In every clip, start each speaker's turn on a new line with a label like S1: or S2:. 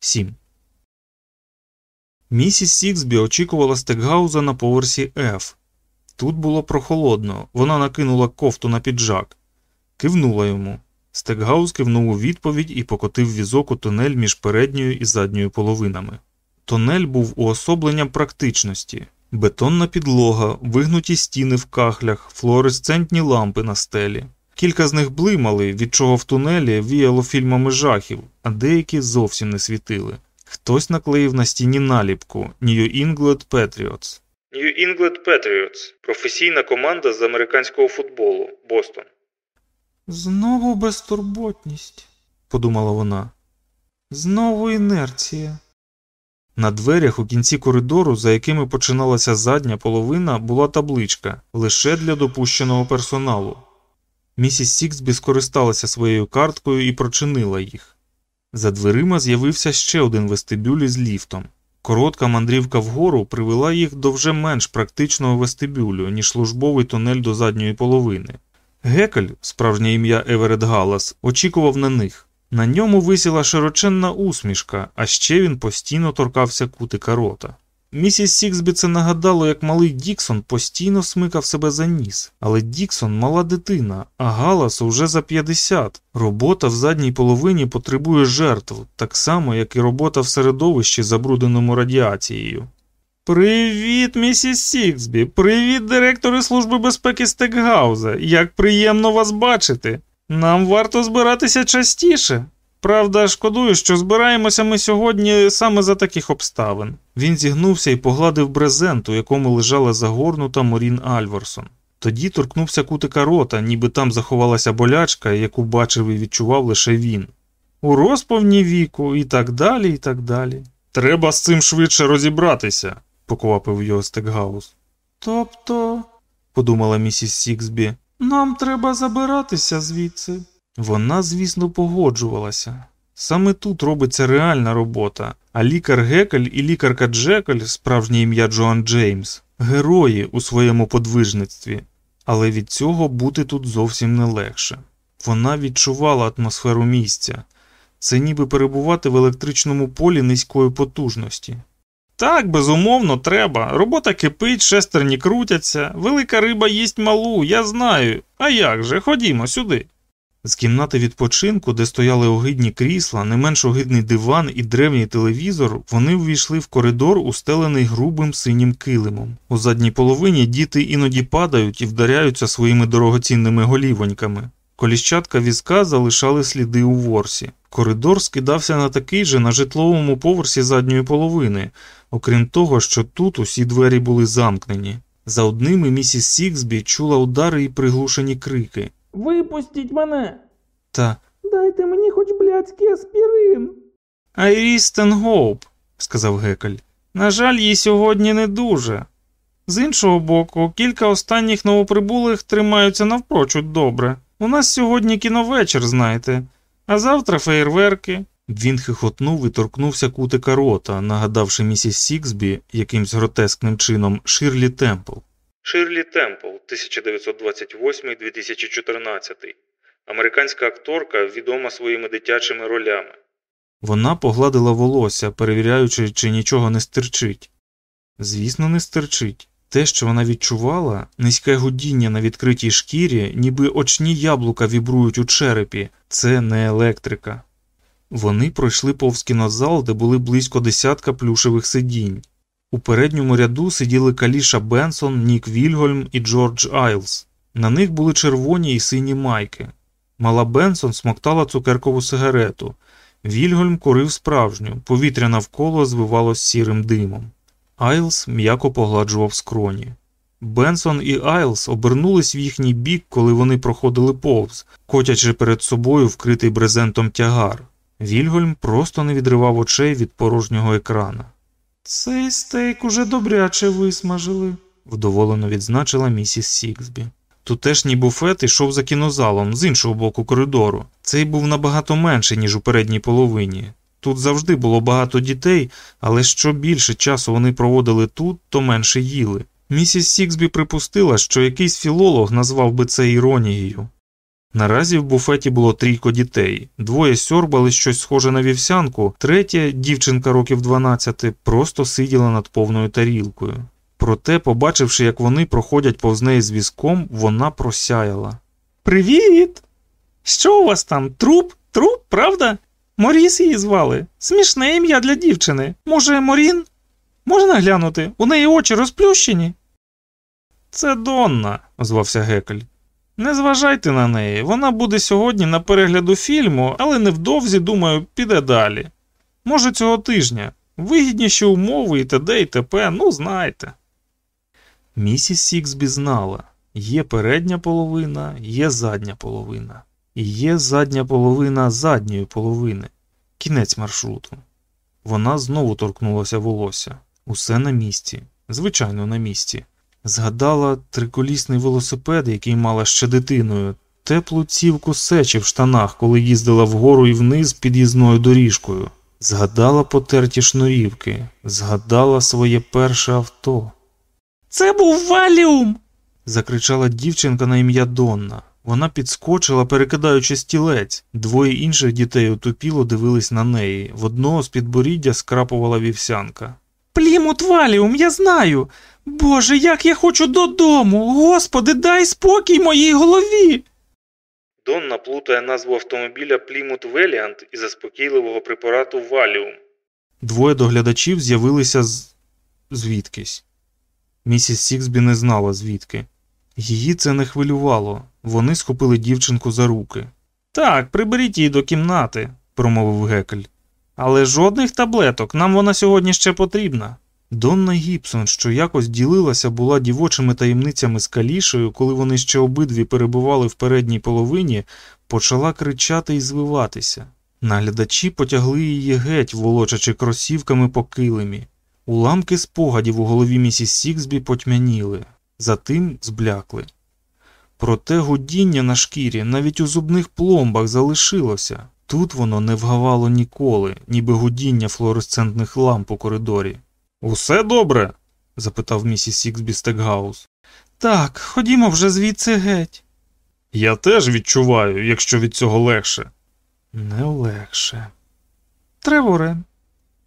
S1: 7. Місіс Сіксбі очікувала стекгауза на поверсі F. Тут було прохолодно, вона накинула кофту на піджак, кивнула йому. Стекгаус кивнув у відповідь і покотив візок у тунель між передньою і задньою половинами. Тунель був уособленням практичності, бетонна підлога, вигнуті стіни в кахлях, флуоресцентні лампи на стелі. Кілька з них блимали, від чого в тунелі віяло фільмами жахів, а деякі зовсім не світили. Хтось наклеїв на стіні наліпку New England Patriots. New England Patriots – професійна команда з американського футболу, Бостон.
S2: Знову безтурботність, подумала вона. Знову інерція.
S1: На дверях у кінці коридору, за якими починалася задня половина, була табличка лише для допущеного персоналу. Місіс Сіксбі скористалася своєю карткою і прочинила їх. За дверима з'явився ще один вестибюль із ліфтом. Коротка мандрівка вгору привела їх до вже менш практичного вестибюлю, ніж службовий тунель до задньої половини. Гекель, справжнє ім'я Еверет Галас, очікував на них. На ньому висіла широченна усмішка, а ще він постійно торкався кутика рота. Місіс Сіксбі це нагадало, як малий Діксон постійно смикав себе за ніс, але Діксон мала дитина, а Галас уже за 50. Робота в задній половині потребує жертв, так само, як і робота в середовищі, забрудненому радіацією. Привіт, місіс Сіксбі, привіт, директори Служби безпеки Стекгауза. Як приємно вас бачити. Нам варто збиратися частіше. Правда, шкодую, що збираємося ми сьогодні саме за таких обставин. Він зігнувся і погладив брезент, у якому лежала загорнута Морін Альворсон. Тоді торкнувся кутика рота, ніби там заховалася болячка, яку бачив і відчував лише він. У розповні віку, і так далі, і так далі. Треба з цим швидше розібратися, поквапив його Стекгаус.
S2: Тобто, подумала місіс Сіксбі, нам треба забиратися звідси.
S1: Вона, звісно, погоджувалася. Саме тут робиться реальна робота, а лікар Гекель і лікарка Джекель, справжнє ім'я Джоан Джеймс, герої у своєму подвижництві, але від цього бути тут зовсім не легше. Вона відчувала атмосферу місця, це ніби перебувати в електричному полі низької потужності. Так, безумовно, треба. Робота кипить, шестерні крутяться, велика риба їсть малу, я знаю. А як же, ходімо сюди. З кімнати відпочинку, де стояли огидні крісла, не менш огидний диван і древній телевізор, вони ввійшли в коридор, устелений грубим синім килимом. У задній половині діти іноді падають і вдаряються своїми дорогоцінними голівоньками. Коліщатка візка залишали сліди у ворсі. Коридор скидався на такий же на житловому поверсі задньої половини, окрім того, що тут усі двері були замкнені. За одними місіс Сіксбі чула удари і приглушені крики.
S2: Випустіть мене.
S1: Та
S2: Дайте мені хоч блядський аспірин.
S1: Айріс Тенгоуп, сказав Гекель. На жаль, їй сьогодні не дуже. З іншого боку, кілька останніх новоприбулих тримаються навпрочуд добре. У нас сьогодні кіновечір, знаєте, а завтра феєрверки. Він хихотнув і торкнувся кутика рота, нагадавши місіс Сіксбі якимсь гротескним чином Ширлі Темпл. Ширлі Темпл, 1928-2014. Американська акторка, відома своїми дитячими ролями. Вона погладила волосся, перевіряючи, чи нічого не стирчить. Звісно, не стирчить. Те, що вона відчувала, низьке гудіння на відкритій шкірі, ніби очні яблука вібрують у черепі, це не електрика. Вони пройшли повз кінозал, де були близько десятка плюшевих сидінь. У передньому ряду сиділи Каліша Бенсон, Нік Вільгольм і Джордж Айлс. На них були червоні і сині майки. Мала Бенсон смоктала цукеркову сигарету. Вільгольм курив справжню, повітря навколо звивалось сірим димом. Айлс м'яко погладжував скроні. Бенсон і Айлс обернулись в їхній бік, коли вони проходили повз, котячи перед собою вкритий брезентом тягар. Вільгольм просто не відривав очей від порожнього екрана.
S2: Цей стейк уже добряче висмажили,
S1: вдоволено відзначила місіс Сіксбі. Тутешній буфет ішов за кінозалом з іншого боку коридору. Цей був набагато менший, ніж у передній половині. Тут завжди було багато дітей, але що більше часу вони проводили тут, то менше їли. Місіс Сіксбі припустила, що якийсь філолог назвав би це іронією. Наразі в буфеті було трійко дітей. Двоє сьорбали щось схоже на вівсянку, третя, дівчинка років 12, просто сиділа над повною тарілкою. Проте, побачивши, як вони проходять повз неї з візком, вона просяяла.
S2: Привіт! Що у вас там? Труп? Труп, правда? Моріс її звали. Смішне ім'я для дівчини. Може, Морін? Можна глянути? У неї очі розплющені.
S1: Це Донна, озвався Гекель. Не зважайте на неї, вона буде сьогодні на перегляду фільму, але невдовзі, думаю, піде далі. Може, цього тижня. Вигідніші умови і т.д. і т.п., ну знаєте. Місіс Сіксбі знала, є передня половина, є задня половина. І є задня половина задньої половини. Кінець маршруту. Вона знову торкнулася волосся. Усе на місці, звичайно, на місці. Згадала триколісний велосипед, який мала ще дитиною, теплу цівку сечі в штанах, коли їздила вгору і вниз під'їзною доріжкою. Згадала потерті шнурівки, згадала своє перше авто.
S2: Це був валіум.
S1: Закричала дівчинка на ім'я Донна. Вона підскочила, перекидаючи стілець. Двоє інших дітей отупіло дивились на неї. В одного з підборіддя скрапувала вівсянка.
S2: Плімут валіум, я знаю. Боже, як я хочу додому. Господи, дай спокій моїй голові.
S1: Донна плутає назву автомобіля Плімут Веліант і заспокійливого препарату Валіум. Двоє доглядачів з'явилися з. звідкись. Місіс Сіксбі не знала звідки. Її це не хвилювало. Вони схопили дівчинку за руки. Так, приберіть її до кімнати, промовив Гекель. Але жодних таблеток, нам вона сьогодні ще потрібна. Донна Гібсон, що якось ділилася, була дівочими таємницями з калішею, коли вони ще обидві перебували в передній половині, почала кричати і звиватися. Наглядачі потягли її геть, волочачи кросівками по килимі. Уламки спогадів у голові місіс Сіксбі потьмяніли, затим зблякли. Проте гудіння на шкірі навіть у зубних пломбах залишилося. Тут воно не вгавало ніколи, ніби гудіння флуоресцентних ламп у коридорі. Усе добре? запитав місіс Сіксбі Стекгаус.
S2: Так, ходімо вже звідси геть.
S1: Я теж відчуваю, якщо від цього легше.
S2: Не легше. Треворе,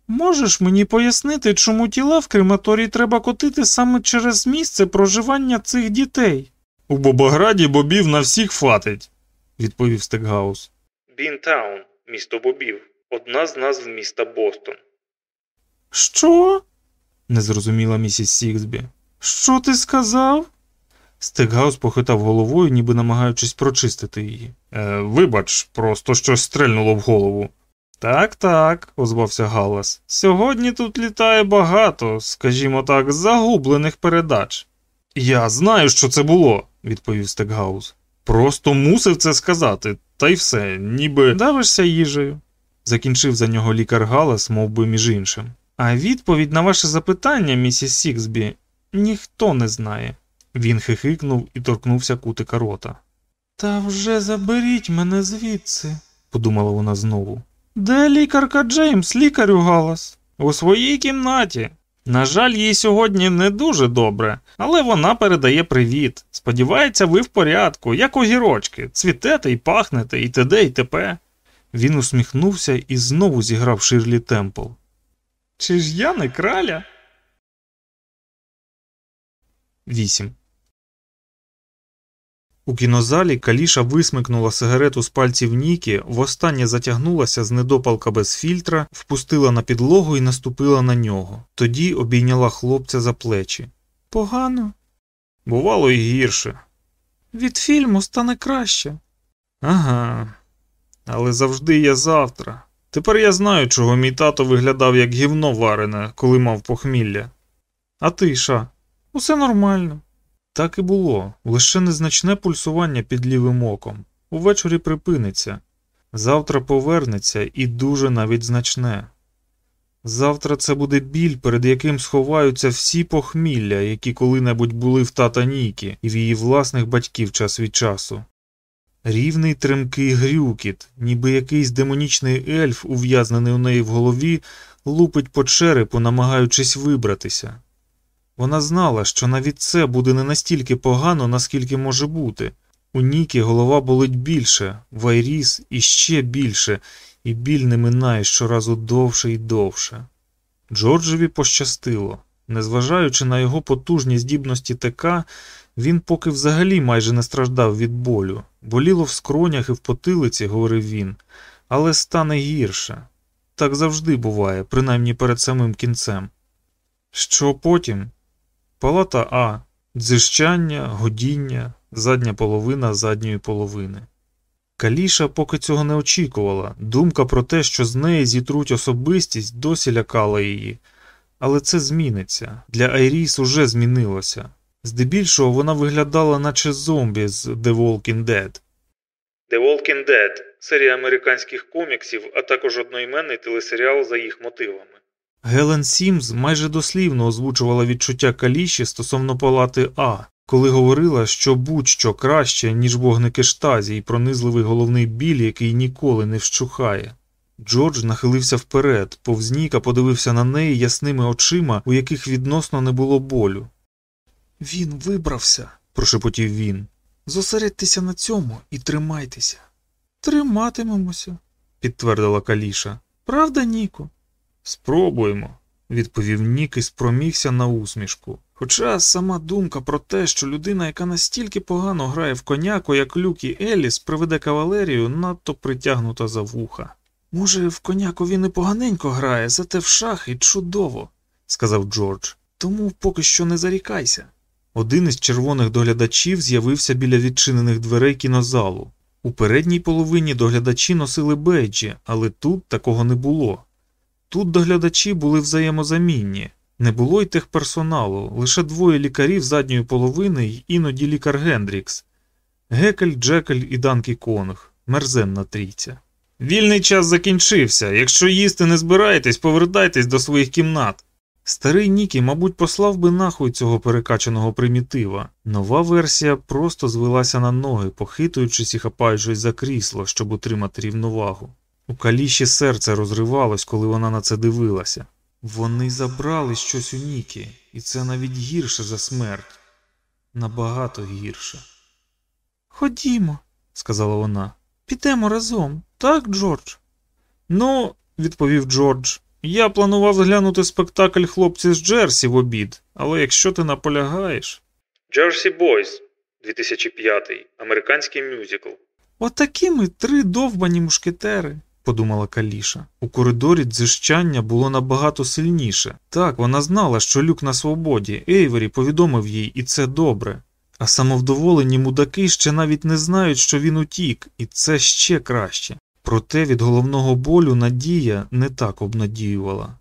S2: можеш мені пояснити, чому тіла в крематорії треба котити саме через місце проживання цих дітей?
S1: У Бобограді бобів на всіх фатить, відповів Стекгаус. Бінтаун, місто бобів, одна з назв міста Бостон.
S2: Що?
S1: не зрозуміла місіс Сіксбі.
S2: Що ти сказав?
S1: Стекгаус похитав головою, ніби намагаючись прочистити її. Е, Вибач, просто щось стрельнуло в голову. Так, так, озвався Галас. Сьогодні тут літає багато, скажімо так, загублених передач. Я знаю, що це було, відповів Стекгаус. Просто мусив це сказати, та й все, ніби.
S2: Давишся їжею,
S1: закінчив за нього лікар Галас, мов би між іншим.
S2: А відповідь на ваше запитання, місіс Сіксбі, ніхто не знає.
S1: Він хихикнув і торкнувся кутика рота.
S2: Та вже заберіть мене звідси,
S1: подумала вона знову.
S2: Де лікарка Джеймс, лікарю галас?
S1: У своїй кімнаті. На жаль, їй сьогодні не дуже добре, але вона передає привіт. Сподівається, ви в порядку, як огірочки, цвітете і пахнете, і т.д. і т.п. Він усміхнувся і знову зіграв Ширлі Темпл.
S2: Чи ж я не краля?
S1: 8. У кінозалі Каліша висмикнула сигарету з пальців Нікі, востаннє затягнулася з недопалка без фільтра, впустила на підлогу і наступила на нього. Тоді обійняла хлопця за плечі.
S2: Погано.
S1: Бувало і гірше.
S2: Від фільму стане краще.
S1: Ага. Але завжди є завтра. Тепер я знаю, чого мій тато виглядав як гівно варене, коли мав похмілля. А ти, ша?
S2: Усе нормально.
S1: Так і було, лише незначне пульсування під лівим оком. Увечері припиниться. Завтра повернеться і дуже навіть значне. Завтра це буде біль, перед яким сховаються всі похмілля, які коли-небудь були в тата Нікі і в її власних батьків час від часу. Рівний тремкий грюкіт, ніби якийсь демонічний ельф, ув'язнений у неї в голові, лупить по черепу, намагаючись вибратися. Вона знала, що навіть це буде не настільки погано, наскільки може бути, У Нікі голова болить більше, в Айріс іще більше, і біль не минає щоразу довше і довше. Джорджеві пощастило. Незважаючи на його потужні здібності ТК, він поки взагалі майже не страждав від болю. Боліло в скронях і в потилиці, говорив він, але стане гірше. Так завжди буває, принаймні перед самим кінцем. Що потім? Палата А. Дзижчання, годіння, задня половина задньої половини. Каліша поки цього не очікувала. Думка про те, що з неї зітруть особистість, досі лякала її. Але це зміниться. Для Айріс уже змінилося. Здебільшого вона виглядала наче зомбі з The Walking Dead. The Walking Dead серія американських коміксів, а також одноіменний телесеріал за їх мотивами. Гелен Сімс майже дослівно озвучувала відчуття каліші стосовно палати А, коли говорила, що будь-що краще, ніж вогники штазі і пронизливий головний біль, який ніколи не вщухає. Джордж нахилився вперед, повз Ніка подивився на неї ясними очима, у яких відносно не було болю. Він вибрався, прошепотів він. Зосередьтеся на цьому і тримайтеся.
S2: Триматимемося,
S1: підтвердила Каліша.
S2: правда, Ніку?
S1: Спробуємо, відповів Нік і спромігся на усмішку. Хоча сама думка про те, що людина, яка настільки погано грає в коняку, як Люк і Еліс, приведе кавалерію, надто притягнута за вуха. Може, в коняку він і поганенько грає, зате в шахи чудово, сказав Джордж. Тому поки що не зарікайся. Один із червоних доглядачів з'явився біля відчинених дверей кінозалу. У передній половині доглядачі носили бейджі, але тут такого не було. Тут доглядачі були взаємозамінні, не було й техперсоналу, лише двоє лікарів задньої половини й іноді лікар Гендрікс, Гекель, Джекель і Данкі Конг, мерзенна трійця. Вільний час закінчився. Якщо їсти не збираєтесь, повертайтесь до своїх кімнат. Старий Нікі, мабуть, послав би нахуй цього перекачаного примітива. Нова версія просто звелася на ноги, похитуючись і хапаючись за крісло, щоб утримати рівновагу. У каліші серце розривалось, коли вона на це дивилася. Вони забрали щось у Нікі, і це навіть гірше за смерть. Набагато гірше.
S2: Ходімо,
S1: сказала вона.
S2: підемо разом, так, Джордж?
S1: Ну, відповів Джордж, я планував зглянути спектакль хлопці з Джерсі в обід, але якщо ти наполягаєш. Джерсі Бойс 2005 американський мюзикл.
S2: Отакі ми три довбані мушкетери.
S1: Подумала Каліша. У коридорі дзижчання було набагато сильніше. Так, вона знала, що люк на свободі. Ейвері повідомив їй, і це добре. А самовдоволені мудаки ще навіть не знають, що він утік, і це ще краще. Проте від головного болю надія не так обнадіювала.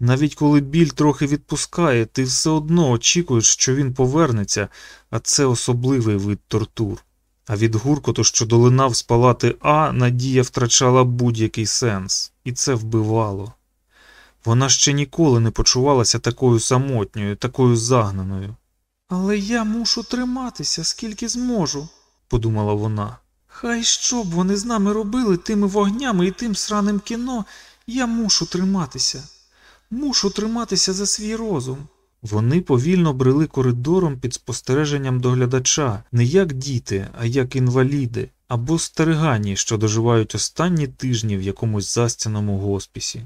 S1: Навіть коли біль трохи відпускає, ти все одно очікуєш, що він повернеться, а це особливий вид тортур. А від гуркоту, що долинав з палати А, надія втрачала будь-який сенс, і це вбивало. Вона ще ніколи не почувалася такою самотньою, такою загнаною.
S2: Але я мушу триматися, скільки зможу,
S1: подумала вона.
S2: Хай що б вони з нами робили тими вогнями і тим сраним кіно, я мушу триматися, мушу триматися за свій розум.
S1: Вони повільно брели коридором під спостереженням доглядача, не як діти, а як інваліди або старигані, що доживають останні тижні в якомусь застяному госпісі.